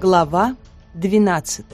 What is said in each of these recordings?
Глава 12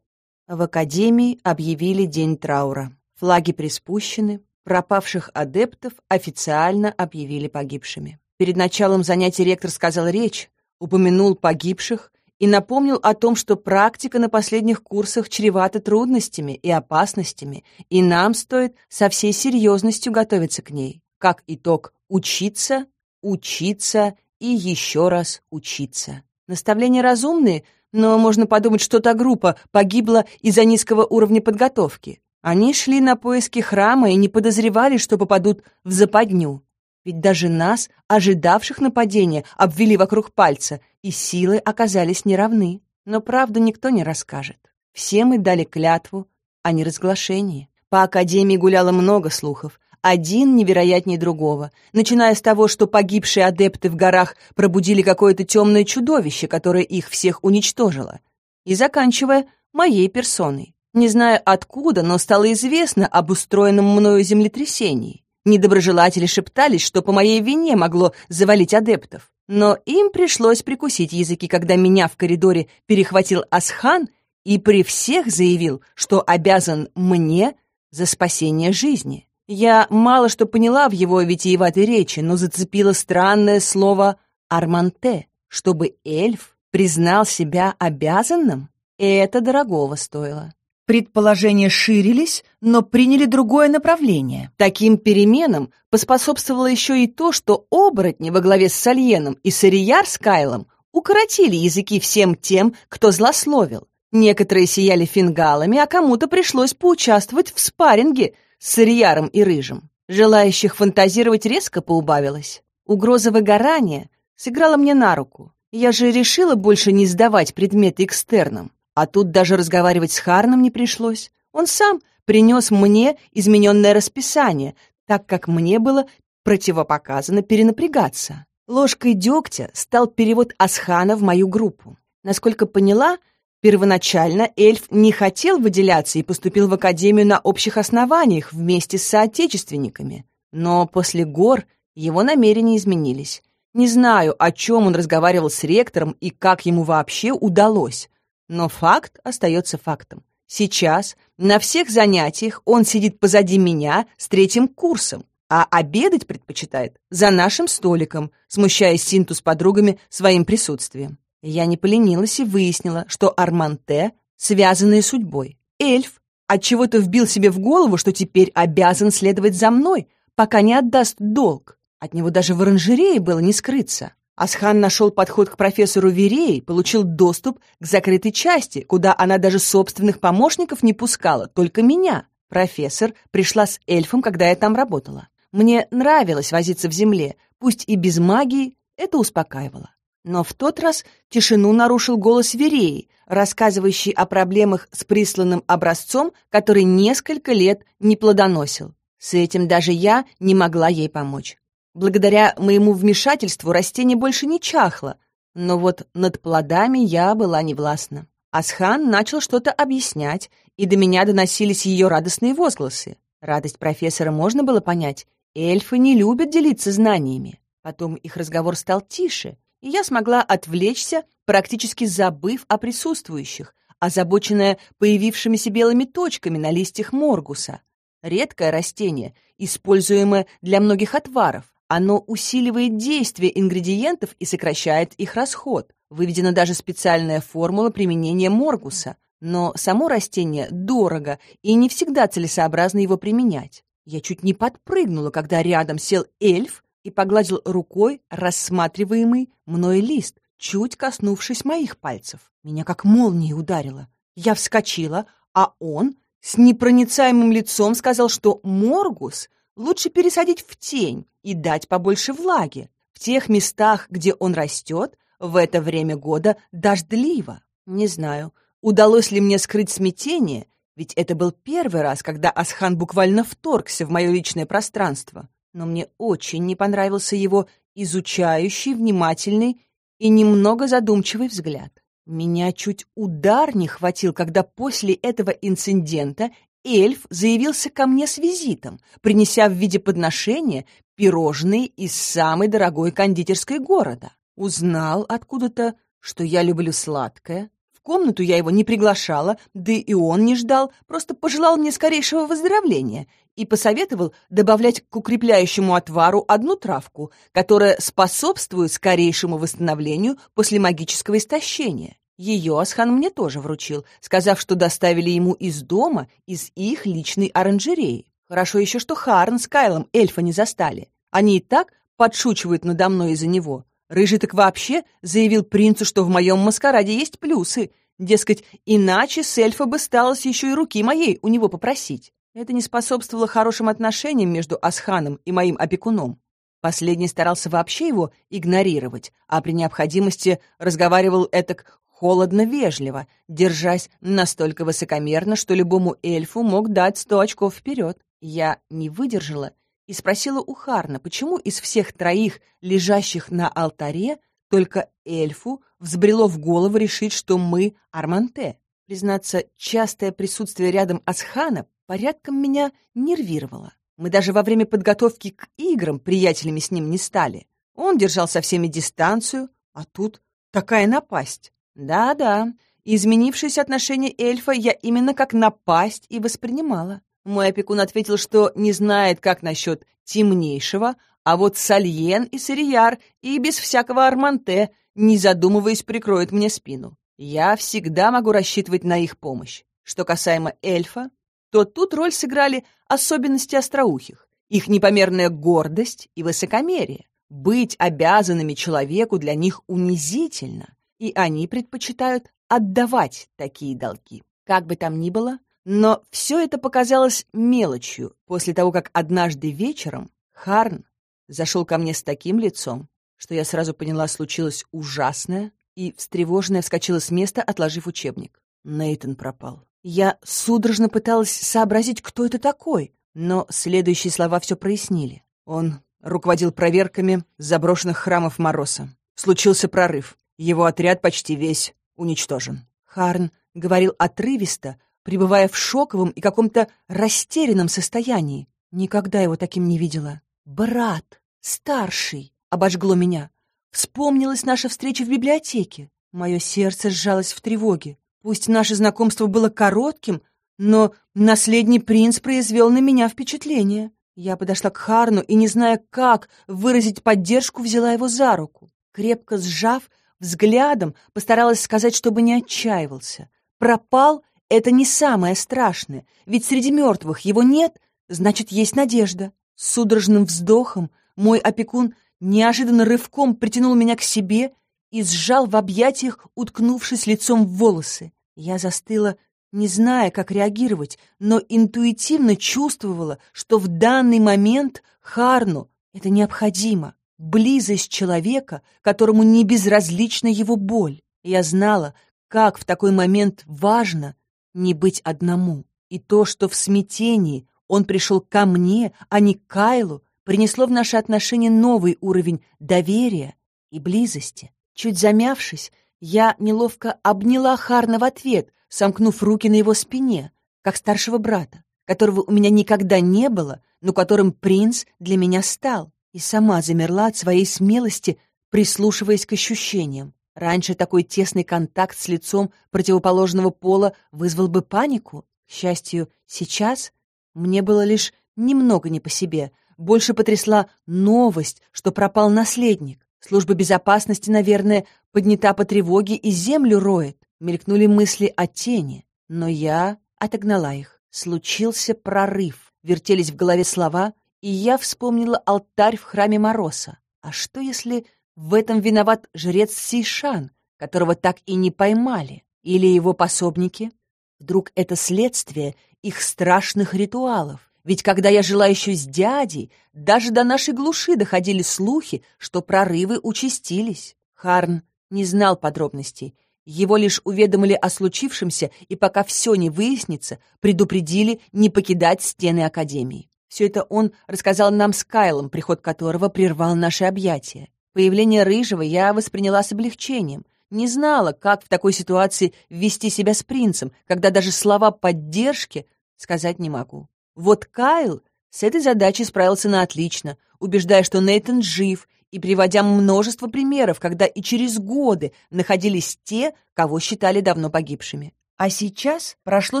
В академии объявили день траура. Флаги приспущены, пропавших адептов официально объявили погибшими. Перед началом занятий ректор сказал речь, упомянул погибших и напомнил о том, что практика на последних курсах чревата трудностями и опасностями, и нам стоит со всей серьезностью готовиться к ней. Как итог, учиться, учиться и еще раз учиться. Наставления разумные, но можно подумать, что та группа погибла из-за низкого уровня подготовки. Они шли на поиски храма и не подозревали, что попадут в западню. Ведь даже нас, ожидавших нападения, обвели вокруг пальца, и силы оказались неравны. Но правду никто не расскажет. Все мы дали клятву о неразглашении. По Академии гуляло много слухов, один невероятнее другого, начиная с того, что погибшие адепты в горах пробудили какое-то темное чудовище, которое их всех уничтожило, и заканчивая моей персоной. Не знаю откуда, но стало известно об устроенном мною землетрясении. Недоброжелатели шептались, что по моей вине могло завалить адептов. Но им пришлось прикусить языки, когда меня в коридоре перехватил Асхан и при всех заявил, что обязан мне за спасение жизни. Я мало что поняла в его витиеватой речи, но зацепило странное слово «арманте», чтобы эльф признал себя обязанным. И это дорогого стоило. Предположения ширились, но приняли другое направление. Таким переменам поспособствовало еще и то, что оборотни во главе с Сальеном и Сарияр с Кайлом укоротили языки всем тем, кто злословил. Некоторые сияли фингалами, а кому-то пришлось поучаствовать в спарринге с Ильяром и Рыжим. Желающих фантазировать резко поубавилось. Угроза выгорания сыграла мне на руку. Я же решила больше не сдавать предметы экстерном. А тут даже разговаривать с Харном не пришлось. Он сам принес мне измененное расписание, так как мне было противопоказано перенапрягаться. Ложкой дегтя стал перевод Асхана в мою группу. Насколько поняла, Первоначально эльф не хотел выделяться и поступил в академию на общих основаниях вместе с соотечественниками. Но после гор его намерения изменились. Не знаю, о чем он разговаривал с ректором и как ему вообще удалось. Но факт остается фактом. Сейчас на всех занятиях он сидит позади меня с третьим курсом, а обедать предпочитает за нашим столиком, смущая Синту с подругами своим присутствием. Я не поленилась и выяснила, что Арманте связанные судьбой. Эльф отчего-то вбил себе в голову, что теперь обязан следовать за мной, пока не отдаст долг. От него даже в оранжерее было не скрыться. Асхан нашел подход к профессору Вереи, получил доступ к закрытой части, куда она даже собственных помощников не пускала, только меня. Профессор пришла с эльфом, когда я там работала. Мне нравилось возиться в земле, пусть и без магии, это успокаивало. Но в тот раз тишину нарушил голос Вереи, рассказывающий о проблемах с присланным образцом, который несколько лет не плодоносил. С этим даже я не могла ей помочь. Благодаря моему вмешательству растение больше не чахло, но вот над плодами я была невластна. Асхан начал что-то объяснять, и до меня доносились ее радостные возгласы. Радость профессора можно было понять. Эльфы не любят делиться знаниями. Потом их разговор стал тише, и я смогла отвлечься, практически забыв о присутствующих, озабоченная появившимися белыми точками на листьях моргуса. Редкое растение, используемое для многих отваров. Оно усиливает действие ингредиентов и сокращает их расход. Выведена даже специальная формула применения моргуса. Но само растение дорого, и не всегда целесообразно его применять. Я чуть не подпрыгнула, когда рядом сел эльф и погладил рукой рассматриваемый мной лист, чуть коснувшись моих пальцев. Меня как молнией ударило. Я вскочила, а он с непроницаемым лицом сказал, что моргус лучше пересадить в тень и дать побольше влаги. В тех местах, где он растет, в это время года дождливо. Не знаю, удалось ли мне скрыть смятение, ведь это был первый раз, когда Асхан буквально вторгся в мое личное пространство но мне очень не понравился его изучающий, внимательный и немного задумчивый взгляд. Меня чуть удар не хватил, когда после этого инцидента эльф заявился ко мне с визитом, принеся в виде подношения пирожные из самой дорогой кондитерской города. Узнал откуда-то, что я люблю сладкое. В комнату я его не приглашала, да и он не ждал, просто пожелал мне скорейшего выздоровления и посоветовал добавлять к укрепляющему отвару одну травку, которая способствует скорейшему восстановлению после магического истощения. Ее Асхан мне тоже вручил, сказав, что доставили ему из дома, из их личной оранжереи. Хорошо еще, что Харн с Кайлом эльфа не застали. Они и так подшучивают надо мной из-за него. Рыжий так вообще заявил принцу, что в моем маскараде есть плюсы. Дескать, иначе с эльфа бы сталось еще и руки моей у него попросить. Это не способствовало хорошим отношениям между Асханом и моим опекуном. Последний старался вообще его игнорировать, а при необходимости разговаривал этак холодно-вежливо, держась настолько высокомерно, что любому эльфу мог дать сто очков вперед. Я не выдержала и спросила у Харна, почему из всех троих, лежащих на алтаре, только эльфу взбрело в голову решить, что мы Арманте. Признаться, частое присутствие рядом Асхана порядком меня нервировало. Мы даже во время подготовки к играм приятелями с ним не стали. Он держал со всеми дистанцию, а тут такая напасть. Да-да, изменившееся отношение эльфа я именно как напасть и воспринимала. Мой опекун ответил, что не знает, как насчет темнейшего, а вот Сальен и Сырияр и без всякого Арманте, не задумываясь, прикроют мне спину. Я всегда могу рассчитывать на их помощь. Что касаемо эльфа, то тут роль сыграли особенности остроухих, их непомерная гордость и высокомерие. Быть обязанными человеку для них унизительно, и они предпочитают отдавать такие долги. Как бы там ни было, но все это показалось мелочью после того, как однажды вечером Харн зашел ко мне с таким лицом, что я сразу поняла, случилось ужасное, и встревоженная вскочила с места, отложив учебник. Нейтон пропал. Я судорожно пыталась сообразить, кто это такой, но следующие слова все прояснили. Он руководил проверками заброшенных храмов Мороса. Случился прорыв. Его отряд почти весь уничтожен. Харн говорил отрывисто, пребывая в шоковом и каком-то растерянном состоянии. Никогда его таким не видела. «Брат! Старший!» — обожгло меня. Вспомнилась наша встреча в библиотеке. Мое сердце сжалось в тревоге. Пусть наше знакомство было коротким, но наследний принц произвел на меня впечатление. Я подошла к Харну и, не зная, как выразить поддержку, взяла его за руку. Крепко сжав, взглядом постаралась сказать, чтобы не отчаивался. Пропал это не самое страшное, ведь среди мертвых его нет, значит, есть надежда. С судорожным вздохом мой опекун неожиданно рывком притянул меня к себе и сжал в объятиях, уткнувшись лицом в волосы. Я застыла, не зная, как реагировать, но интуитивно чувствовала, что в данный момент Харну это необходимо. Близость человека, которому не безразлична его боль. Я знала, как в такой момент важно не быть одному. И то, что в смятении он пришел ко мне, а не к Кайлу, принесло в наши отношения новый уровень доверия и близости. Чуть замявшись, я неловко обняла Харна в ответ, сомкнув руки на его спине, как старшего брата, которого у меня никогда не было, но которым принц для меня стал, и сама замерла от своей смелости, прислушиваясь к ощущениям. Раньше такой тесный контакт с лицом противоположного пола вызвал бы панику. К счастью, сейчас мне было лишь немного не по себе. Больше потрясла новость, что пропал наследник. Служба безопасности, наверное, поднята по тревоге и землю роет. Мелькнули мысли о тени, но я отогнала их. Случился прорыв. Вертелись в голове слова, и я вспомнила алтарь в храме Мороса. А что, если в этом виноват жрец Сейшан, которого так и не поймали, или его пособники. Вдруг это следствие их страшных ритуалов. Ведь когда я жила еще с дядей, даже до нашей глуши доходили слухи, что прорывы участились. Харн не знал подробностей. Его лишь уведомили о случившемся, и пока все не выяснится, предупредили не покидать стены Академии. Все это он рассказал нам с Кайлом, приход которого прервал наши объятия. Появление Рыжего я восприняла с облегчением. Не знала, как в такой ситуации вести себя с принцем, когда даже слова поддержки сказать не могу. Вот Кайл с этой задачей справился на отлично, убеждая, что Нейтан жив, и приводя множество примеров, когда и через годы находились те, кого считали давно погибшими. А сейчас прошло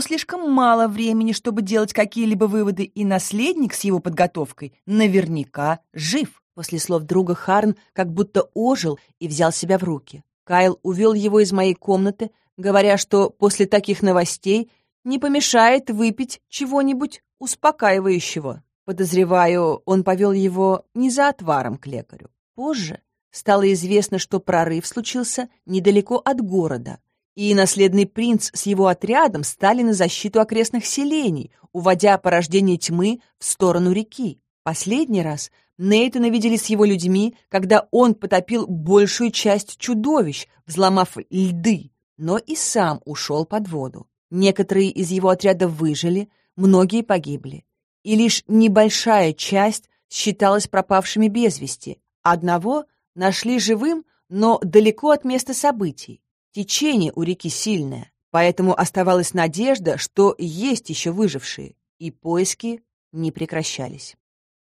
слишком мало времени, чтобы делать какие-либо выводы, и наследник с его подготовкой наверняка жив. После слов друга Харн как будто ожил и взял себя в руки. Кайл увел его из моей комнаты, говоря, что после таких новостей не помешает выпить чего-нибудь успокаивающего. Подозреваю, он повел его не за отваром к лекарю. Позже стало известно, что прорыв случился недалеко от города, и наследный принц с его отрядом стали на защиту окрестных селений, уводя порождение тьмы в сторону реки. Последний раз Нейтана видели с его людьми, когда он потопил большую часть чудовищ, взломав льды, но и сам ушел под воду. Некоторые из его отряда выжили, многие погибли, и лишь небольшая часть считалась пропавшими без вести. Одного нашли живым, но далеко от места событий. Течение у реки сильное, поэтому оставалась надежда, что есть еще выжившие, и поиски не прекращались.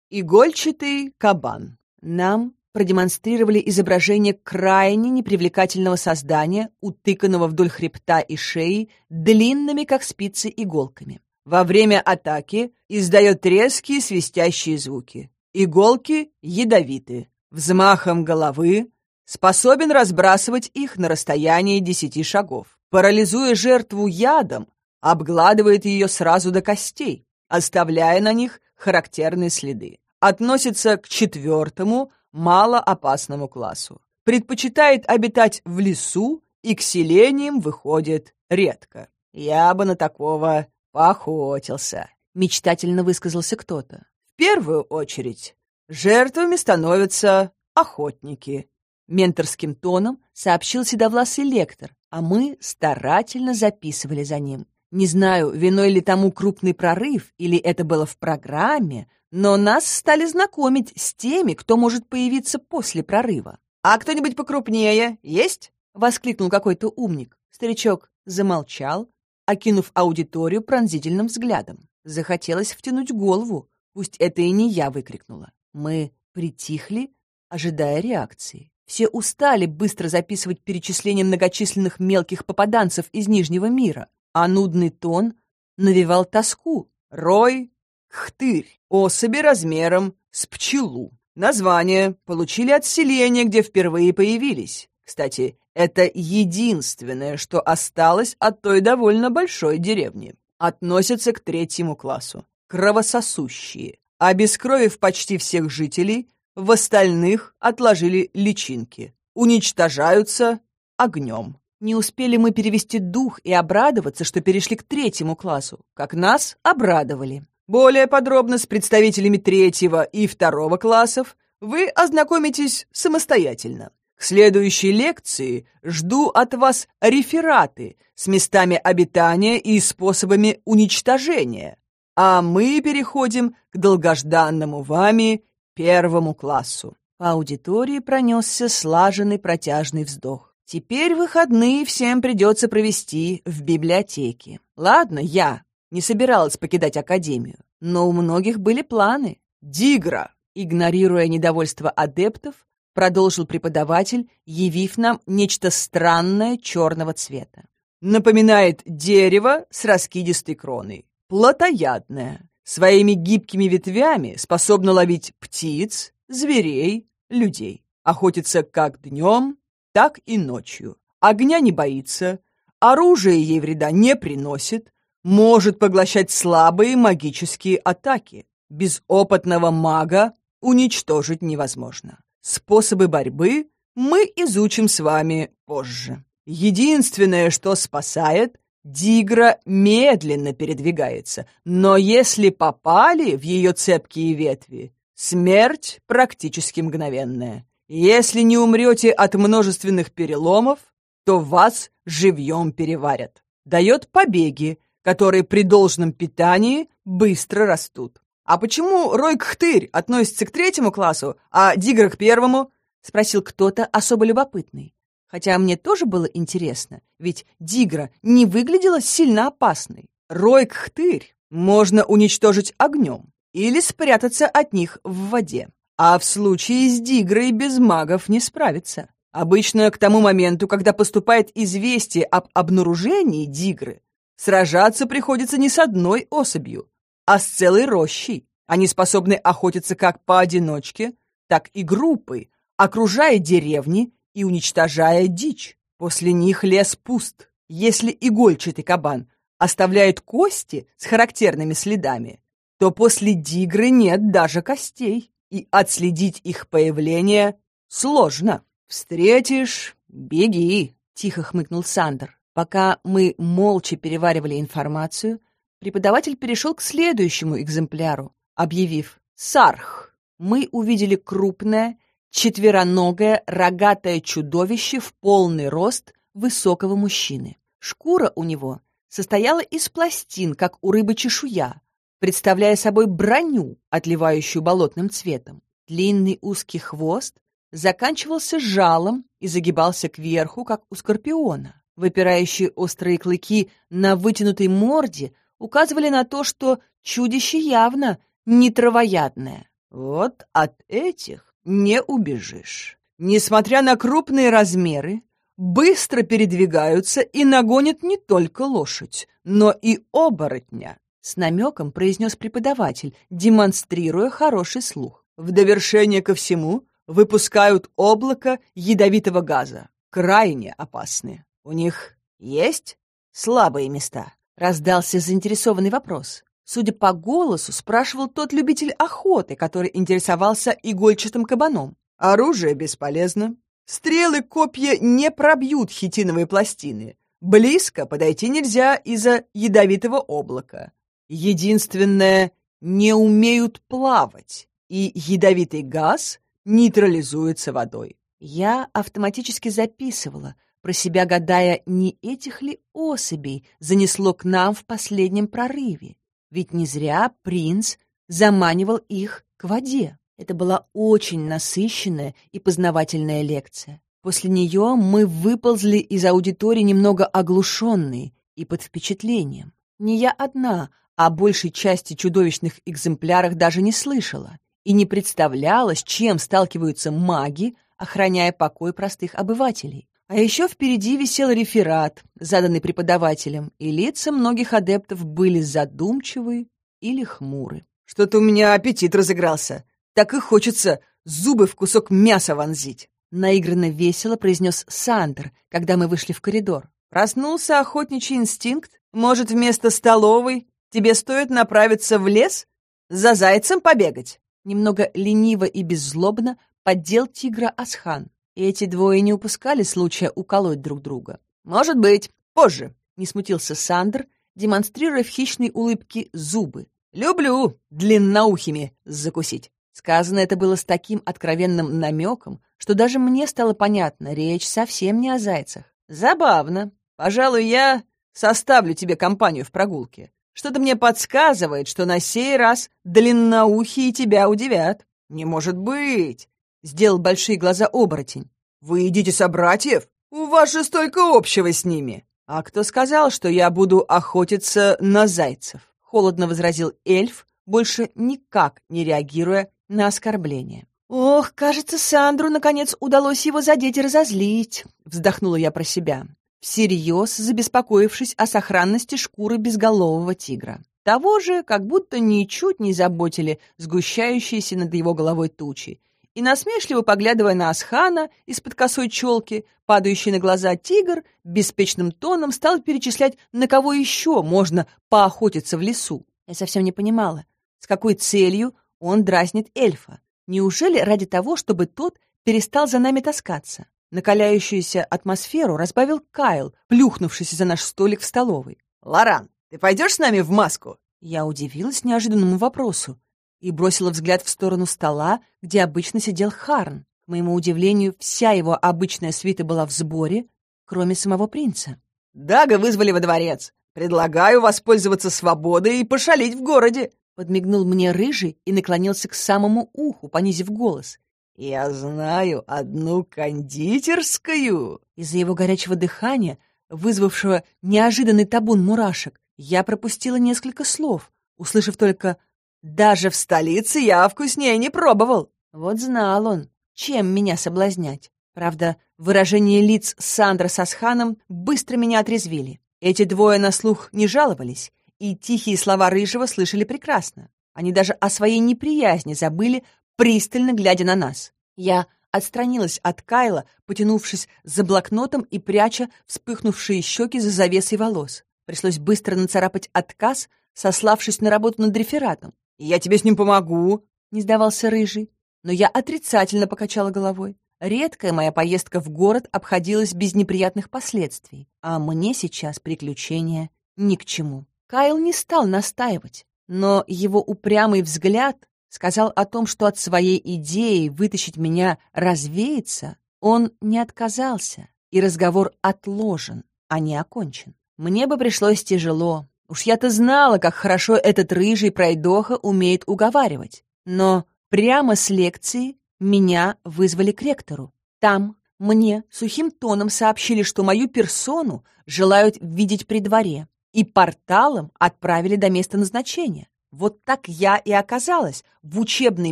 Игольчатый кабан. Нам продемонстрировали изображение крайне непривлекательного создания, утыканного вдоль хребта и шеи длинными, как спицы, иголками. Во время атаки издает резкие свистящие звуки. Иголки ядовиты. Взмахом головы способен разбрасывать их на расстоянии десяти шагов. Парализуя жертву ядом, обгладывает ее сразу до костей, оставляя на них характерные следы относится к четвертому малоопасному классу. Предпочитает обитать в лесу и к селениям выходит редко. Я бы на такого поохотился, мечтательно высказался кто-то. В первую очередь жертвами становятся охотники. Менторским тоном сообщил седовласый лектор, а мы старательно записывали за ним. Не знаю, виной ли тому крупный прорыв, или это было в программе, но нас стали знакомить с теми, кто может появиться после прорыва. «А кто-нибудь покрупнее есть?» — воскликнул какой-то умник. Старичок замолчал, окинув аудиторию пронзительным взглядом. Захотелось втянуть голову, пусть это и не я выкрикнула. Мы притихли, ожидая реакции. Все устали быстро записывать перечисление многочисленных мелких попаданцев из Нижнего мира, а нудный тон навевал тоску. Рой, Хтырь. Особи размером с пчелу. Название получили от селения, где впервые появились. Кстати, это единственное, что осталось от той довольно большой деревни. Относятся к третьему классу. Кровососущие. Обескровив почти всех жителей, в остальных отложили личинки. Уничтожаются огнем. Не успели мы перевести дух и обрадоваться, что перешли к третьему классу, как нас обрадовали. Более подробно с представителями третьего и второго классов вы ознакомитесь самостоятельно. К следующей лекции жду от вас рефераты с местами обитания и способами уничтожения. А мы переходим к долгожданному вами первому классу. По аудитории пронесся слаженный протяжный вздох. Теперь выходные всем придется провести в библиотеке. Ладно, я, не собиралась покидать академию, но у многих были планы. «Дигра!» Игнорируя недовольство адептов, продолжил преподаватель, явив нам нечто странное черного цвета. Напоминает дерево с раскидистой кроной. Плотоядное. Своими гибкими ветвями способно ловить птиц, зверей, людей. Охотится как днем, так и ночью. Огня не боится, оружие ей вреда не приносит, может поглощать слабые магические атаки. Без опытного мага уничтожить невозможно. Способы борьбы мы изучим с вами позже. Единственное, что спасает, Дигра медленно передвигается, но если попали в ее цепкие ветви, смерть практически мгновенная. Если не умрете от множественных переломов, то вас живьем переварят. Дает побеги, которые при должном питании быстро растут. «А почему Рой-Кхтырь относится к третьему классу, а Дигра к первому?» — спросил кто-то особо любопытный. Хотя мне тоже было интересно, ведь Дигра не выглядела сильно опасной. Рой-Кхтырь можно уничтожить огнем или спрятаться от них в воде. А в случае с Дигрой без магов не справиться. Обычно к тому моменту, когда поступает известие об обнаружении Дигры, сражаться приходится не с одной особью, а с целой рощей. Они способны охотиться как поодиночке, так и группой, окружая деревни и уничтожая дичь. После них лес пуст. Если игольчатый кабан оставляет кости с характерными следами, то после дигры нет даже костей, и отследить их появление сложно. «Встретишь — беги», — тихо хмыкнул Сандер. Пока мы молча переваривали информацию, преподаватель перешел к следующему экземпляру, объявив «Сарх». Мы увидели крупное, четвероногое, рогатое чудовище в полный рост высокого мужчины. Шкура у него состояла из пластин, как у рыбы чешуя, представляя собой броню, отливающую болотным цветом. Длинный узкий хвост заканчивался жалом и загибался кверху, как у скорпиона. Выпирающие острые клыки на вытянутой морде указывали на то, что чудище явно не травоядное. Вот от этих не убежишь. Несмотря на крупные размеры, быстро передвигаются и нагонят не только лошадь, но и оборотня. С намеком произнес преподаватель, демонстрируя хороший слух. В довершение ко всему выпускают облако ядовитого газа, крайне опасные. У них есть слабые места? Раздался заинтересованный вопрос. Судя по голосу, спрашивал тот любитель охоты, который интересовался игольчатым кабаном. Оружие бесполезно. Стрелы, копья не пробьют хитиновые пластины. Близко подойти нельзя из-за ядовитого облака. Единственное, не умеют плавать, и ядовитый газ нейтрализуется водой. Я автоматически записывала, про себя гадая, не этих ли особей занесло к нам в последнем прорыве. Ведь не зря принц заманивал их к воде. Это была очень насыщенная и познавательная лекция. После нее мы выползли из аудитории немного оглушенные и под впечатлением. Не я одна, о большей части чудовищных экземплярах даже не слышала и не представляла, с чем сталкиваются маги, охраняя покой простых обывателей. А еще впереди висел реферат, заданный преподавателем, и лица многих адептов были задумчивы или хмуры. «Что-то у меня аппетит разыгрался. Так и хочется зубы в кусок мяса вонзить!» Наигранно весело произнес Сандер, когда мы вышли в коридор. Проснулся охотничий инстинкт? Может, вместо столовой Тебе стоит направиться в лес, за зайцем побегать. Немного лениво и беззлобно поддел тигра Асхан. И эти двое не упускали случая уколоть друг друга. Может быть, позже, не смутился Сандр, демонстрируя в хищной улыбке зубы. Люблю длинноухими закусить. Сказано это было с таким откровенным намеком, что даже мне стало понятно, речь совсем не о зайцах. Забавно. Пожалуй, я составлю тебе компанию в прогулке. Что-то мне подсказывает, что на сей раз длинноухие тебя удивят. Не может быть!» — сделал большие глаза оборотень. «Вы едите собратьев? У вас же столько общего с ними!» «А кто сказал, что я буду охотиться на зайцев?» — холодно возразил эльф, больше никак не реагируя на оскорбление. «Ох, кажется, Сандру наконец удалось его задеть и разозлить», — вздохнула я про себя всерьез забеспокоившись о сохранности шкуры безголового тигра. Того же как будто ничуть не заботили сгущающиеся над его головой тучи, и насмешливо поглядывая на Асхана из-под косой челки, падающий на глаза тигр, беспечным тоном стал перечислять, на кого еще можно поохотиться в лесу. Я совсем не понимала, с какой целью он дразнит эльфа. Неужели ради того, чтобы тот перестал за нами таскаться? Накаляющуюся атмосферу разбавил Кайл, плюхнувшийся за наш столик в столовой. «Лоран, ты пойдешь с нами в маску?» Я удивилась неожиданному вопросу и бросила взгляд в сторону стола, где обычно сидел Харн. К моему удивлению, вся его обычная свита была в сборе, кроме самого принца. «Дага вызвали во дворец. Предлагаю воспользоваться свободой и пошалить в городе!» Подмигнул мне рыжий и наклонился к самому уху, понизив голос. «Я знаю одну кондитерскую!» Из-за его горячего дыхания, вызвавшего неожиданный табун мурашек, я пропустила несколько слов, услышав только «Даже в столице я вкуснее не пробовал!» Вот знал он, чем меня соблазнять. Правда, выражение лиц Сандра с Асханом быстро меня отрезвили. Эти двое на слух не жаловались, и тихие слова Рыжего слышали прекрасно. Они даже о своей неприязни забыли, пристально глядя на нас. Я отстранилась от Кайла, потянувшись за блокнотом и пряча вспыхнувшие щеки за завесой волос. Пришлось быстро нацарапать отказ, сославшись на работу над рефератом. «Я тебе с ним помогу», — не сдавался Рыжий. Но я отрицательно покачала головой. Редкая моя поездка в город обходилась без неприятных последствий, а мне сейчас приключения ни к чему. Кайл не стал настаивать, но его упрямый взгляд сказал о том, что от своей идеи вытащить меня развеяться он не отказался, и разговор отложен, а не окончен. Мне бы пришлось тяжело. Уж я-то знала, как хорошо этот рыжий пройдоха умеет уговаривать. Но прямо с лекции меня вызвали к ректору. Там мне сухим тоном сообщили, что мою персону желают видеть при дворе, и порталом отправили до места назначения. Вот так я и оказалась в учебной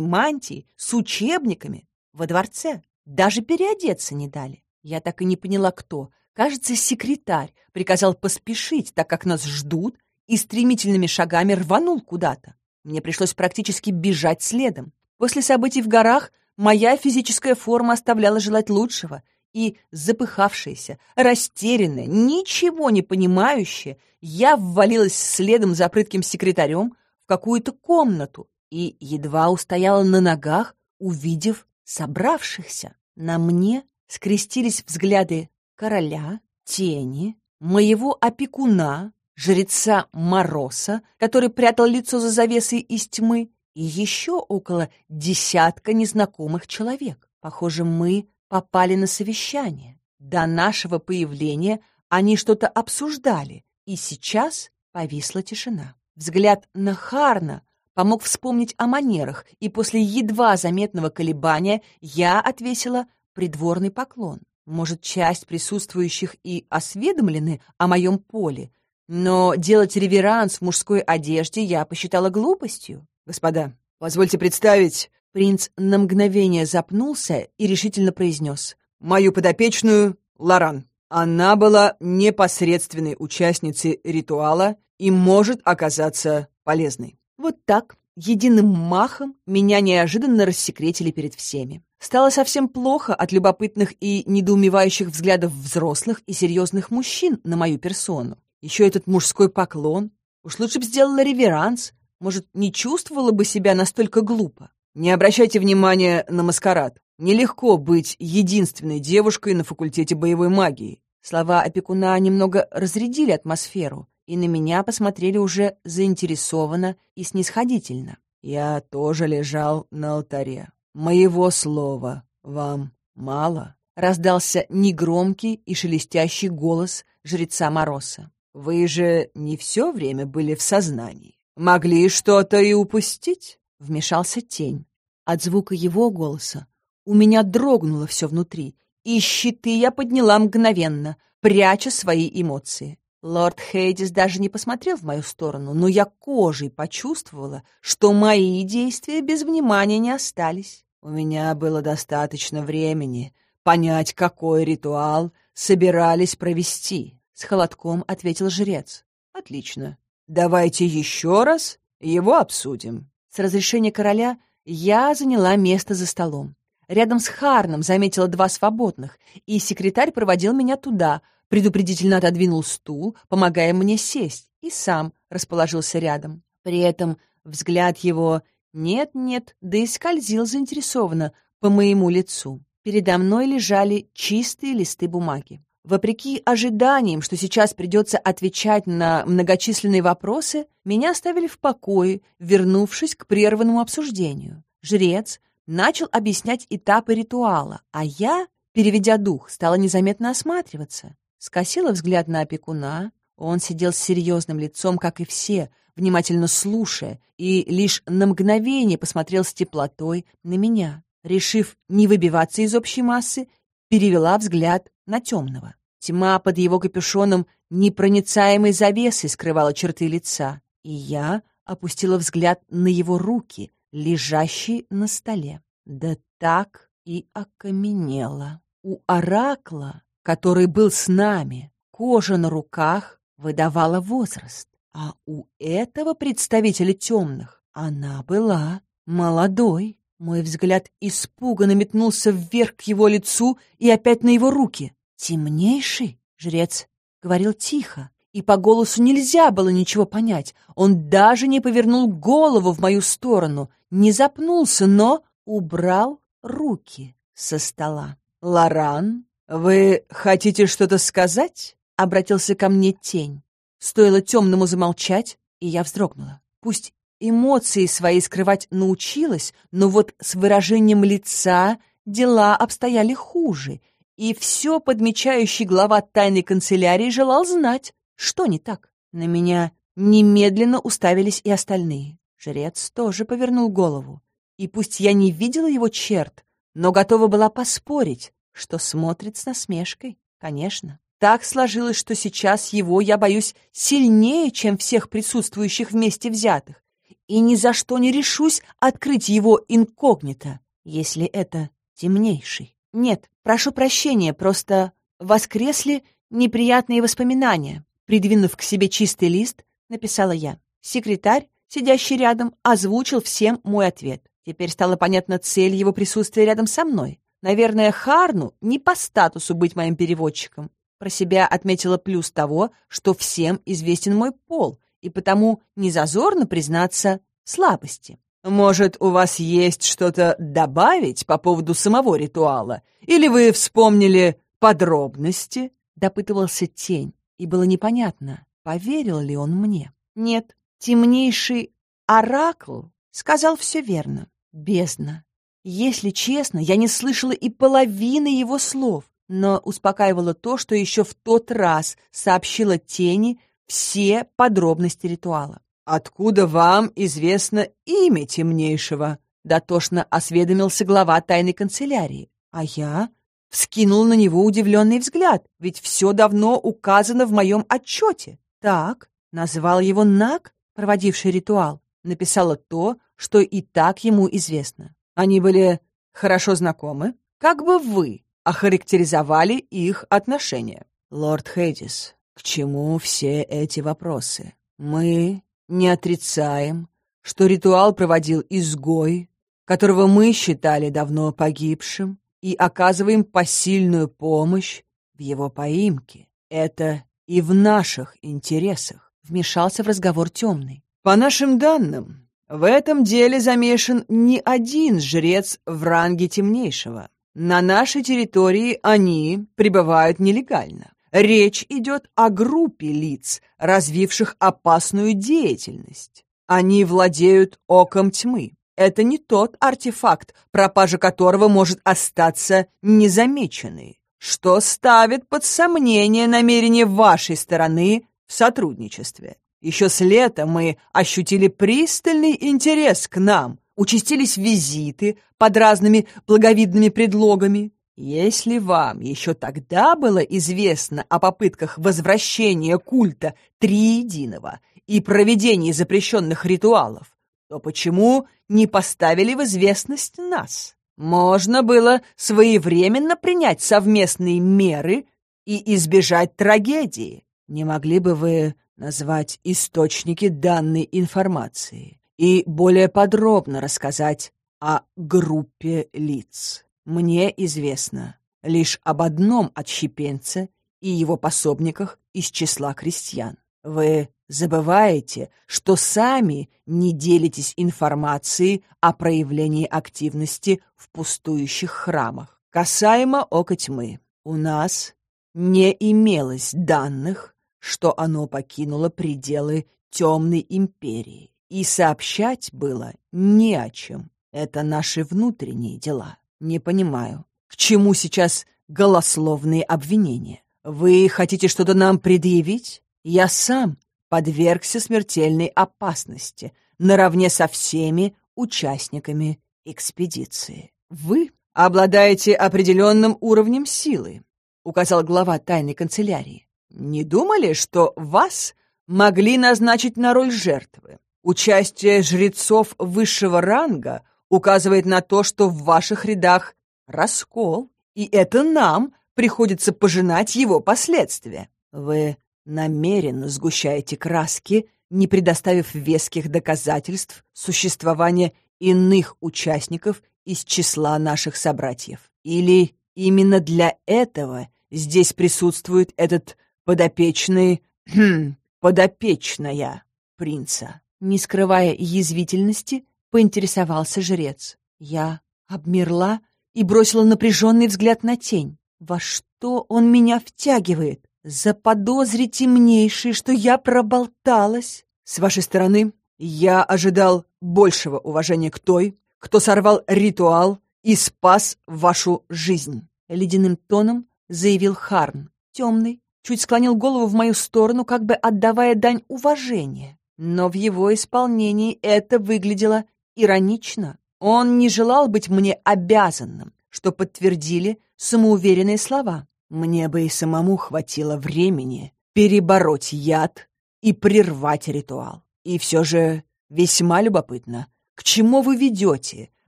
мантии с учебниками во дворце. Даже переодеться не дали. Я так и не поняла, кто. Кажется, секретарь приказал поспешить, так как нас ждут, и стремительными шагами рванул куда-то. Мне пришлось практически бежать следом. После событий в горах моя физическая форма оставляла желать лучшего, и, запыхавшаяся, растерянная, ничего не понимающая, я ввалилась следом за прытким секретарем, в какую-то комнату и едва устояла на ногах, увидев собравшихся. На мне скрестились взгляды короля, тени, моего опекуна, жреца Мороса, который прятал лицо за завесой из тьмы, и еще около десятка незнакомых человек. Похоже, мы попали на совещание. До нашего появления они что-то обсуждали, и сейчас повисла тишина. Взгляд на Харна помог вспомнить о манерах, и после едва заметного колебания я отвесила придворный поклон. Может, часть присутствующих и осведомлены о моем поле, но делать реверанс в мужской одежде я посчитала глупостью. «Господа, позвольте представить...» Принц на мгновение запнулся и решительно произнес. «Мою подопечную Лоран. Она была непосредственной участницей ритуала и может оказаться полезной. Вот так, единым махом, меня неожиданно рассекретили перед всеми. Стало совсем плохо от любопытных и недоумевающих взглядов взрослых и серьезных мужчин на мою персону. Еще этот мужской поклон. Уж лучше бы сделала реверанс. Может, не чувствовала бы себя настолько глупо. Не обращайте внимания на маскарад. Нелегко быть единственной девушкой на факультете боевой магии. Слова опекуна немного разрядили атмосферу, и на меня посмотрели уже заинтересованно и снисходительно. Я тоже лежал на алтаре. Моего слова вам мало? Раздался негромкий и шелестящий голос жреца Мороса. Вы же не все время были в сознании. Могли что-то и упустить? Вмешался тень. От звука его голоса у меня дрогнуло все внутри, и щиты я подняла мгновенно, пряча свои эмоции. Лорд Хейдис даже не посмотрел в мою сторону, но я кожей почувствовала, что мои действия без внимания не остались. У меня было достаточно времени понять, какой ритуал собирались провести, — с холодком ответил жрец. Отлично. Давайте еще раз его обсудим. С разрешения короля я заняла место за столом. Рядом с Харном заметила два свободных, и секретарь проводил меня туда, предупредительно отодвинул стул, помогая мне сесть, и сам расположился рядом. При этом взгляд его нет-нет, да и скользил заинтересованно по моему лицу. Передо мной лежали чистые листы бумаги. Вопреки ожиданиям, что сейчас придется отвечать на многочисленные вопросы, меня оставили в покое, вернувшись к прерванному обсуждению. Жрец начал объяснять этапы ритуала, а я, переведя дух, стала незаметно осматриваться. Скосила взгляд на опекуна. Он сидел с серьезным лицом, как и все, внимательно слушая, и лишь на мгновение посмотрел с теплотой на меня. Решив не выбиваться из общей массы, перевела взгляд на темного. Тьма под его капюшоном непроницаемой завесой скрывала черты лица, и я опустила взгляд на его руки, лежащие на столе. Да так и окаменела. У оракла, который был с нами, кожа на руках выдавала возраст, а у этого представителя темных она была молодой. Мой взгляд испуганно метнулся вверх к его лицу и опять на его руки. «Темнейший?» — жрец говорил тихо, и по голосу нельзя было ничего понять. Он даже не повернул голову в мою сторону, не запнулся, но убрал руки со стола. «Лоран, вы хотите что-то сказать?» — обратился ко мне тень. Стоило темному замолчать, и я вздрогнула. Пусть эмоции свои скрывать научилась, но вот с выражением лица дела обстояли хуже, и все подмечающий глава тайной канцелярии желал знать, что не так. На меня немедленно уставились и остальные. Жрец тоже повернул голову. И пусть я не видела его черт, но готова была поспорить, что смотрит с насмешкой, конечно. Так сложилось, что сейчас его я боюсь сильнее, чем всех присутствующих вместе взятых, и ни за что не решусь открыть его инкогнито, если это темнейший. Нет, прошу прощения, просто воскресли неприятные воспоминания. Придвинув к себе чистый лист, написала я. Секретарь, сидящий рядом, озвучил всем мой ответ. Теперь стало понятна цель его присутствия рядом со мной. Наверное, Харну не по статусу быть моим переводчиком. Про себя отметила плюс того, что всем известен мой пол, и потому незазорно признаться слабости. «Может, у вас есть что-то добавить по поводу самого ритуала? Или вы вспомнили подробности?» — допытывался тень, и было непонятно, поверил ли он мне. «Нет, темнейший оракл сказал все верно. Бездна. Если честно, я не слышала и половины его слов но успокаивало то, что еще в тот раз сообщила Тени все подробности ритуала. «Откуда вам известно имя темнейшего?» — дотошно осведомился глава тайной канцелярии. А я вскинул на него удивленный взгляд, ведь все давно указано в моем отчете. Так, назвал его Наг, проводивший ритуал, написала то, что и так ему известно. Они были хорошо знакомы. Как бы вы охарактеризовали их отношения. Лорд Хейдис, к чему все эти вопросы? Мы не отрицаем, что ритуал проводил изгой, которого мы считали давно погибшим, и оказываем посильную помощь в его поимке. Это и в наших интересах, вмешался в разговор темный. По нашим данным, в этом деле замешан не один жрец в ранге темнейшего. На нашей территории они пребывают нелегально. Речь идет о группе лиц, развивших опасную деятельность. Они владеют оком тьмы. Это не тот артефакт, пропажа которого может остаться незамеченной, что ставит под сомнение намерение вашей стороны в сотрудничестве. Еще с лета мы ощутили пристальный интерес к нам, участились визиты под разными благовидными предлогами. Если вам еще тогда было известно о попытках возвращения культа Триединого и проведении запрещенных ритуалов, то почему не поставили в известность нас? Можно было своевременно принять совместные меры и избежать трагедии. Не могли бы вы назвать источники данной информации? и более подробно рассказать о группе лиц. Мне известно лишь об одном отщепенце и его пособниках из числа крестьян. Вы забываете, что сами не делитесь информацией о проявлении активности в пустующих храмах. Касаемо ока тьмы, у нас не имелось данных, что оно покинуло пределы темной империи. И сообщать было не о чем. Это наши внутренние дела. Не понимаю, к чему сейчас голословные обвинения? Вы хотите что-то нам предъявить? Я сам подвергся смертельной опасности наравне со всеми участниками экспедиции. Вы обладаете определенным уровнем силы, указал глава тайной канцелярии. Не думали, что вас могли назначить на роль жертвы? Участие жрецов высшего ранга указывает на то, что в ваших рядах раскол, и это нам приходится пожинать его последствия. Вы намеренно сгущаете краски, не предоставив веских доказательств существования иных участников из числа наших собратьев. Или именно для этого здесь присутствует этот подопечный... Хм, подопечная принца. Не скрывая язвительности, поинтересовался жрец. Я обмерла и бросила напряженный взгляд на тень. Во что он меня втягивает? Заподозрить темнейший, что я проболталась. С вашей стороны я ожидал большего уважения к той, кто сорвал ритуал и спас вашу жизнь. Ледяным тоном заявил Харн. Темный чуть склонил голову в мою сторону, как бы отдавая дань уважения. Но в его исполнении это выглядело иронично. Он не желал быть мне обязанным, что подтвердили самоуверенные слова. Мне бы и самому хватило времени перебороть яд и прервать ритуал. И все же весьма любопытно, к чему вы ведете,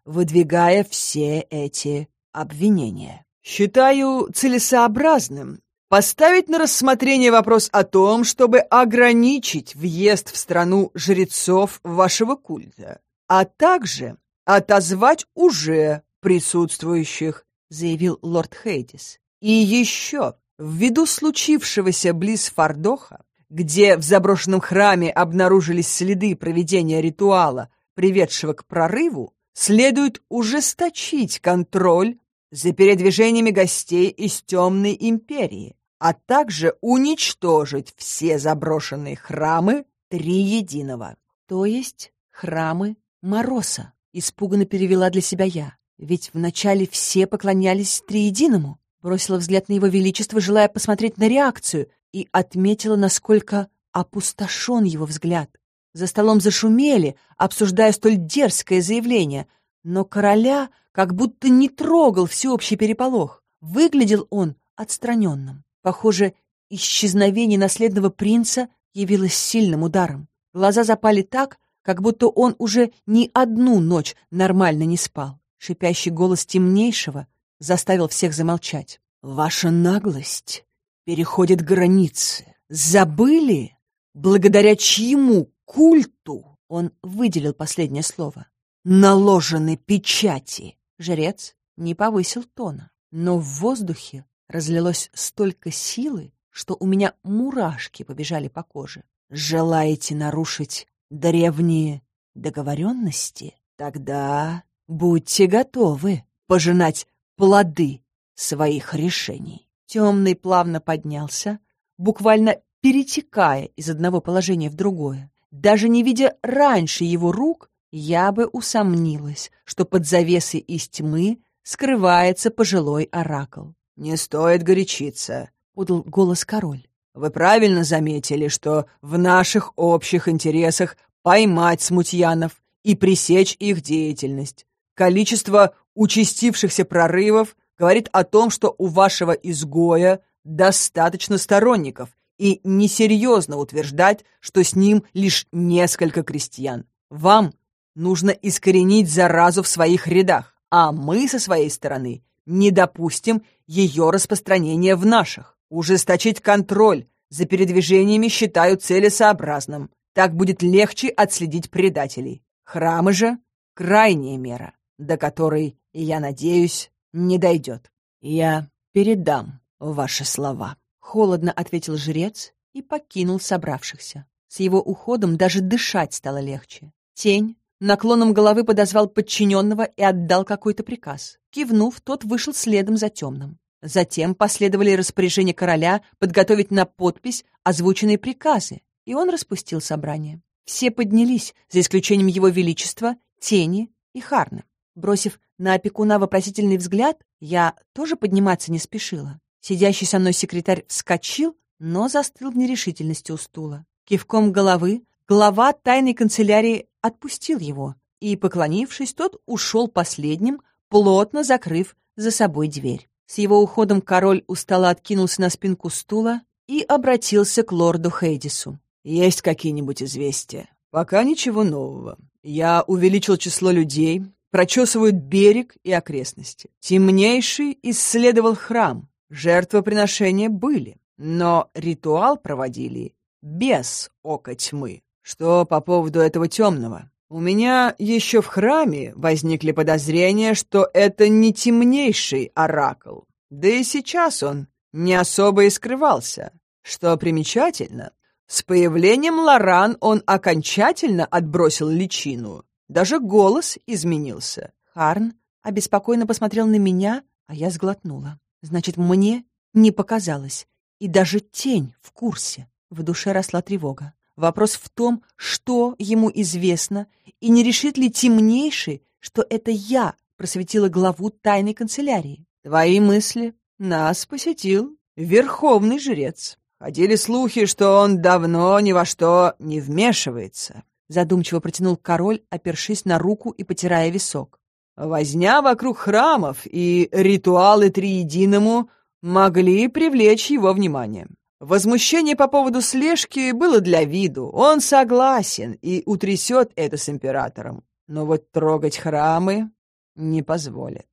выдвигая все эти обвинения. Считаю целесообразным поставить на рассмотрение вопрос о том, чтобы ограничить въезд в страну жрецов вашего культа, а также отозвать уже присутствующих, заявил лорд Хейдис. И еще, ввиду случившегося близ Фардоха, где в заброшенном храме обнаружились следы проведения ритуала, приведшего к прорыву, следует ужесточить контроль за передвижениями гостей из Темной Империи, а также уничтожить все заброшенные храмы Триединого. То есть храмы Мороса, испуганно перевела для себя я. Ведь вначале все поклонялись Триединому. Бросила взгляд на его величество, желая посмотреть на реакцию, и отметила, насколько опустошен его взгляд. За столом зашумели, обсуждая столь дерзкое заявление, но короля как будто не трогал всеобщий переполох. Выглядел он отстраненным. Похоже, исчезновение наследного принца явилось сильным ударом. Глаза запали так, как будто он уже ни одну ночь нормально не спал. Шипящий голос темнейшего заставил всех замолчать. «Ваша наглость переходит границы. Забыли, благодаря чьему культу он выделил последнее слово? Наложены печати. Жрец не повысил тона, но в воздухе разлилось столько силы, что у меня мурашки побежали по коже. Желаете нарушить древние договоренности? Тогда будьте готовы пожинать плоды своих решений. Темный плавно поднялся, буквально перетекая из одного положения в другое. Даже не видя раньше его рук, я бы усомнилась, что под завесой из тьмы скрывается пожилой оракл. «Не стоит горячиться», — подал голос король. «Вы правильно заметили, что в наших общих интересах поймать смутьянов и пресечь их деятельность. Количество участившихся прорывов говорит о том, что у вашего изгоя достаточно сторонников, и несерьезно утверждать, что с ним лишь несколько крестьян. Вам нужно искоренить заразу в своих рядах, а мы со своей стороны не допустим ее распространения в наших. Ужесточить контроль за передвижениями считаю целесообразным. Так будет легче отследить предателей. Храмы же — крайняя мера, до которой, я надеюсь, не дойдет. Я передам ваши слова. Холодно ответил жрец и покинул собравшихся. С его уходом даже дышать стало легче. Тень наклоном головы подозвал подчиненного и отдал какой-то приказ. Кивнув, тот вышел следом за темным. Затем последовали распоряжения короля подготовить на подпись озвученные приказы, и он распустил собрание. Все поднялись, за исключением его величества, тени и Харна. Бросив на опекуна вопросительный взгляд, я тоже подниматься не спешила. Сидящий со мной секретарь вскочил, но застыл в нерешительности у стула. Кивком головы глава тайной канцелярии отпустил его, и, поклонившись, тот ушел последним, плотно закрыв за собой дверь. С его уходом король устало откинулся на спинку стула и обратился к лорду Хейдису. «Есть какие-нибудь известия?» «Пока ничего нового. Я увеличил число людей, прочесывают берег и окрестности. Темнейший исследовал храм. Жертвоприношения были, но ритуал проводили без ока тьмы. Что по поводу этого темного? У меня еще в храме возникли подозрения, что это не темнейший оракл. Да и сейчас он не особо и скрывался. Что примечательно, с появлением Лоран он окончательно отбросил личину. Даже голос изменился. Харн обеспокоенно посмотрел на меня, а я сглотнула. Значит, мне не показалось. И даже тень в курсе. В душе росла тревога. Вопрос в том, что ему известно, и не решит ли темнейший, что это я просветила главу тайной канцелярии. Твои мысли нас посетил верховный жрец. Ходили слухи, что он давно ни во что не вмешивается. Задумчиво протянул король, опершись на руку и потирая висок. Возня вокруг храмов и ритуалы триединому могли привлечь его внимание. Возмущение по поводу слежки было для виду. Он согласен и утрясет это с императором. Но вот трогать храмы не позволит.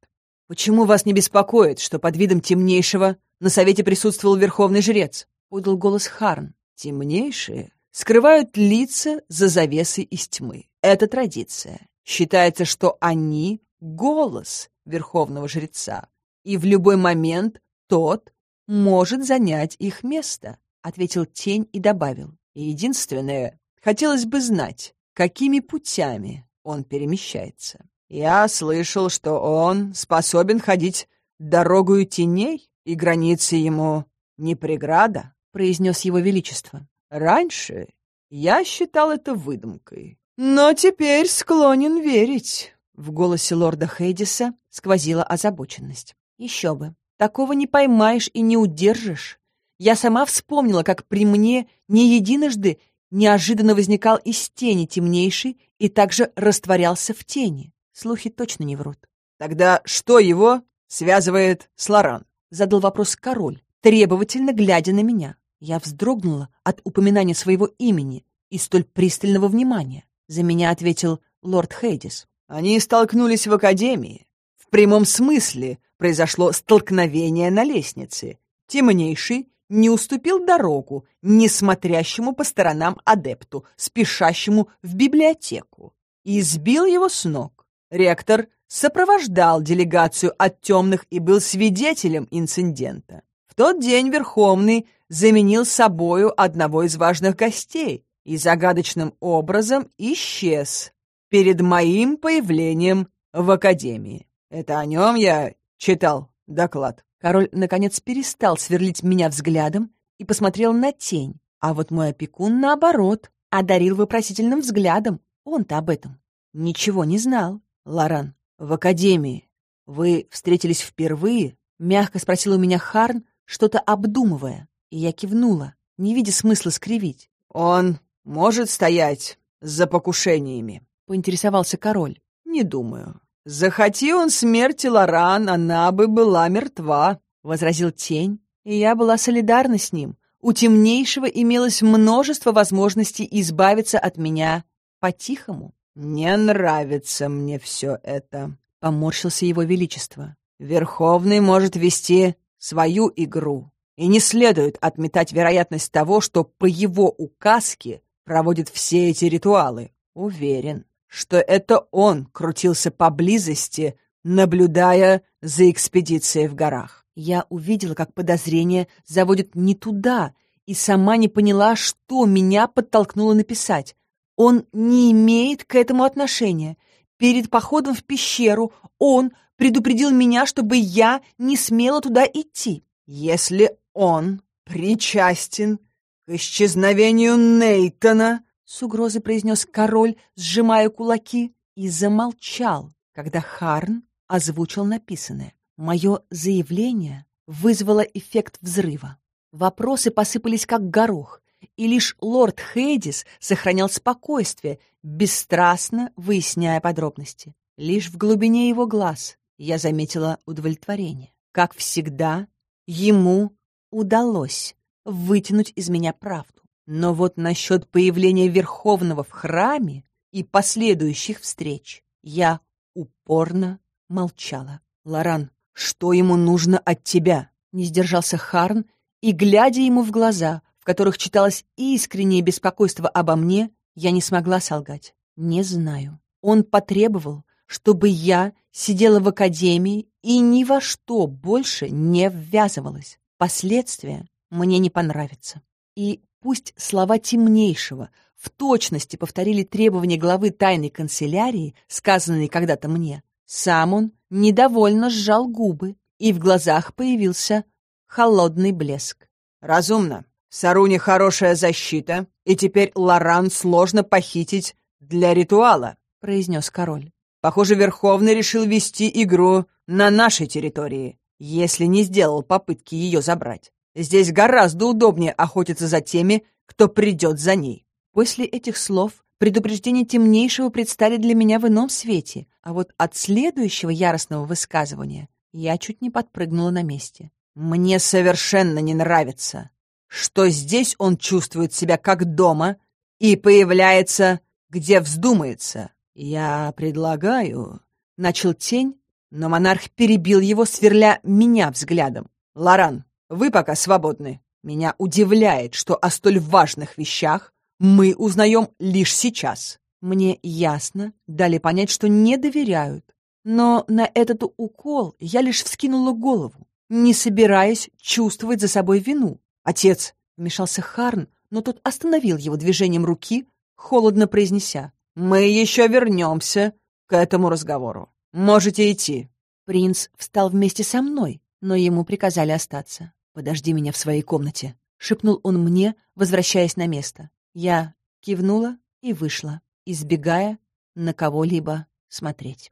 «Почему вас не беспокоит, что под видом темнейшего на совете присутствовал верховный жрец?» — подал голос Харн. «Темнейшие скрывают лица за завесой из тьмы. Это традиция. Считается, что они — голос верховного жреца, и в любой момент тот может занять их место», — ответил тень и добавил. «Единственное, хотелось бы знать, какими путями он перемещается. Я слышал, что он способен ходить дорогою теней, и границы ему не преграда», — произнес его величество. «Раньше я считал это выдумкой, но теперь склонен верить». В голосе лорда Хейдиса сквозила озабоченность. «Еще бы. Такого не поймаешь и не удержишь. Я сама вспомнила, как при мне не единожды неожиданно возникал из тени темнейший и также растворялся в тени. Слухи точно не врут. «Тогда что его связывает с Лоран?» — задал вопрос король, требовательно глядя на меня. Я вздрогнула от упоминания своего имени и столь пристального внимания. За меня ответил лорд Хейдис. «Они столкнулись в академии. Прямом смысле произошло столкновение на лестнице. Темнейший не уступил дорогу несмотрящему по сторонам адепту, спешащему в библиотеку, и сбил его с ног. Ректор сопровождал делегацию от темных и был свидетелем инцидента. В тот день Верховный заменил собою одного из важных гостей и загадочным образом исчез перед моим появлением в Академии. Это о нем я читал доклад. Король, наконец, перестал сверлить меня взглядом и посмотрел на тень, а вот мой опекун, наоборот, одарил вопросительным взглядом. Он-то об этом ничего не знал. «Лоран, в академии вы встретились впервые?» — мягко спросил у меня Харн, что-то обдумывая, и я кивнула, не видя смысла скривить. «Он может стоять за покушениями?» — поинтересовался король. «Не думаю. «Захоти он смерти Лоран, она бы была мертва», — возразил тень, и я была солидарна с ним. У темнейшего имелось множество возможностей избавиться от меня по-тихому. «Не нравится мне все это», — поморщился его величество. «Верховный может вести свою игру, и не следует отметать вероятность того, что по его указке проводит все эти ритуалы. Уверен, что это он крутился поблизости, наблюдая за экспедицией в горах. Я увидела, как подозрение заводит не туда, и сама не поняла, что меня подтолкнуло написать. Он не имеет к этому отношения. Перед походом в пещеру он предупредил меня, чтобы я не смела туда идти. Если он причастен к исчезновению Нейтона, с угрозой произнес король, сжимая кулаки, и замолчал, когда Харн озвучил написанное. Мое заявление вызвало эффект взрыва. Вопросы посыпались как горох, и лишь лорд Хейдис сохранял спокойствие, бесстрастно выясняя подробности. Лишь в глубине его глаз я заметила удовлетворение. Как всегда, ему удалось вытянуть из меня правду. Но вот насчет появления Верховного в храме и последующих встреч я упорно молчала. «Лоран, что ему нужно от тебя?» Не сдержался Харн, и, глядя ему в глаза, в которых читалось искреннее беспокойство обо мне, я не смогла солгать. Не знаю. Он потребовал, чтобы я сидела в академии и ни во что больше не ввязывалась. Последствия мне не понравятся. И пусть слова темнейшего в точности повторили требования главы тайной канцелярии, сказанные когда-то мне, сам он недовольно сжал губы, и в глазах появился холодный блеск. «Разумно. Саруне хорошая защита, и теперь Лоран сложно похитить для ритуала», — произнес король. «Похоже, Верховный решил вести игру на нашей территории, если не сделал попытки ее забрать. Здесь гораздо удобнее охотиться за теми, кто придет за ней». После этих слов предупреждения темнейшего предстали для меня в ином свете, а вот от следующего яростного высказывания я чуть не подпрыгнула на месте. «Мне совершенно не нравится, что здесь он чувствует себя как дома и появляется, где вздумается. Я предлагаю...» Начал тень, но монарх перебил его, сверля меня взглядом. «Лоран, вы пока свободны. Меня удивляет, что о столь важных вещах мы узнаем лишь сейчас». Мне ясно дали понять, что не доверяют, но на этот укол я лишь вскинула голову, не собираясь чувствовать за собой вину. «Отец!» — вмешался Харн, но тот остановил его движением руки, холодно произнеся. «Мы еще вернемся к этому разговору. Можете идти». Принц встал вместе со мной, но ему приказали остаться. «Подожди меня в своей комнате», — шепнул он мне, возвращаясь на место. Я кивнула и вышла, избегая на кого-либо смотреть.